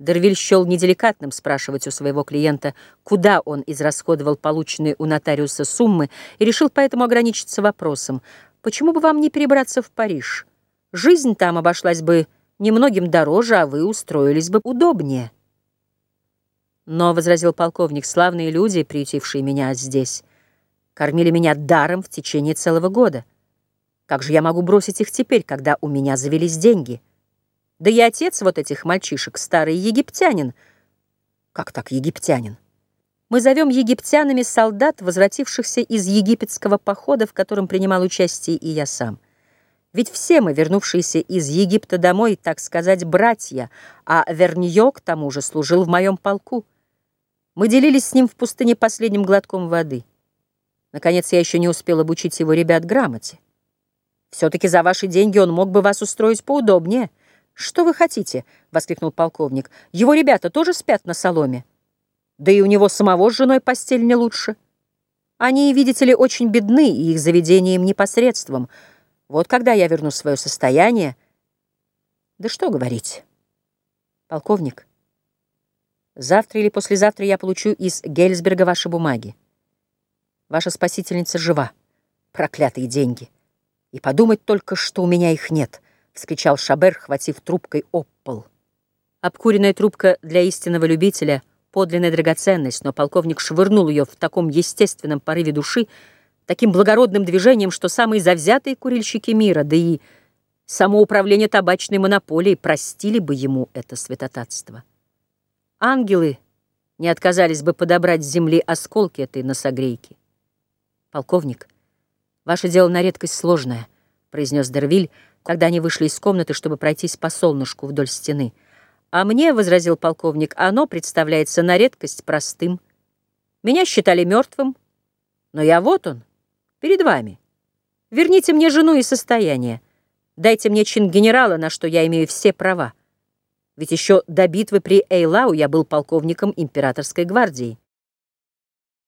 Дервиль счел неделикатным спрашивать у своего клиента, куда он израсходовал полученные у нотариуса суммы, и решил поэтому ограничиться вопросом, почему бы вам не перебраться в Париж? Жизнь там обошлась бы немногим дороже, а вы устроились бы удобнее. Но, — возразил полковник, — славные люди, приютившие меня здесь, кормили меня даром в течение целого года. Как же я могу бросить их теперь, когда у меня завелись деньги?» Да и отец вот этих мальчишек, старый египтянин. Как так египтянин? Мы зовем египтянами солдат, возвратившихся из египетского похода, в котором принимал участие и я сам. Ведь все мы, вернувшиеся из Египта домой, так сказать, братья, а Верньё, к тому же, служил в моем полку. Мы делились с ним в пустыне последним глотком воды. Наконец, я еще не успел обучить его ребят грамоте. Все-таки за ваши деньги он мог бы вас устроить поудобнее — «Что вы хотите?» — воскликнул полковник. «Его ребята тоже спят на соломе. Да и у него самого с женой постель не лучше. Они, видите ли, очень бедны, и их заведение им непосредством. Вот когда я верну свое состояние...» «Да что говорить?» «Полковник, завтра или послезавтра я получу из Гельсберга ваши бумаги. Ваша спасительница жива. Проклятые деньги. И подумать только, что у меня их нет». — вскричал Шабер, хватив трубкой об. Обкуренная трубка для истинного любителя — подлинная драгоценность, но полковник швырнул ее в таком естественном порыве души, таким благородным движением, что самые завзятые курильщики мира, да и само управление табачной монополией простили бы ему это святотатство. Ангелы не отказались бы подобрать с земли осколки этой носогрейки. «Полковник, ваше дело на редкость сложное», — произнес Дервиль, — когда они вышли из комнаты, чтобы пройтись по солнышку вдоль стены. «А мне, — возразил полковник, — оно представляется на редкость простым. Меня считали мертвым, но я вот он, перед вами. Верните мне жену и состояние. Дайте мне чин генерала, на что я имею все права. Ведь еще до битвы при Эйлау я был полковником императорской гвардии.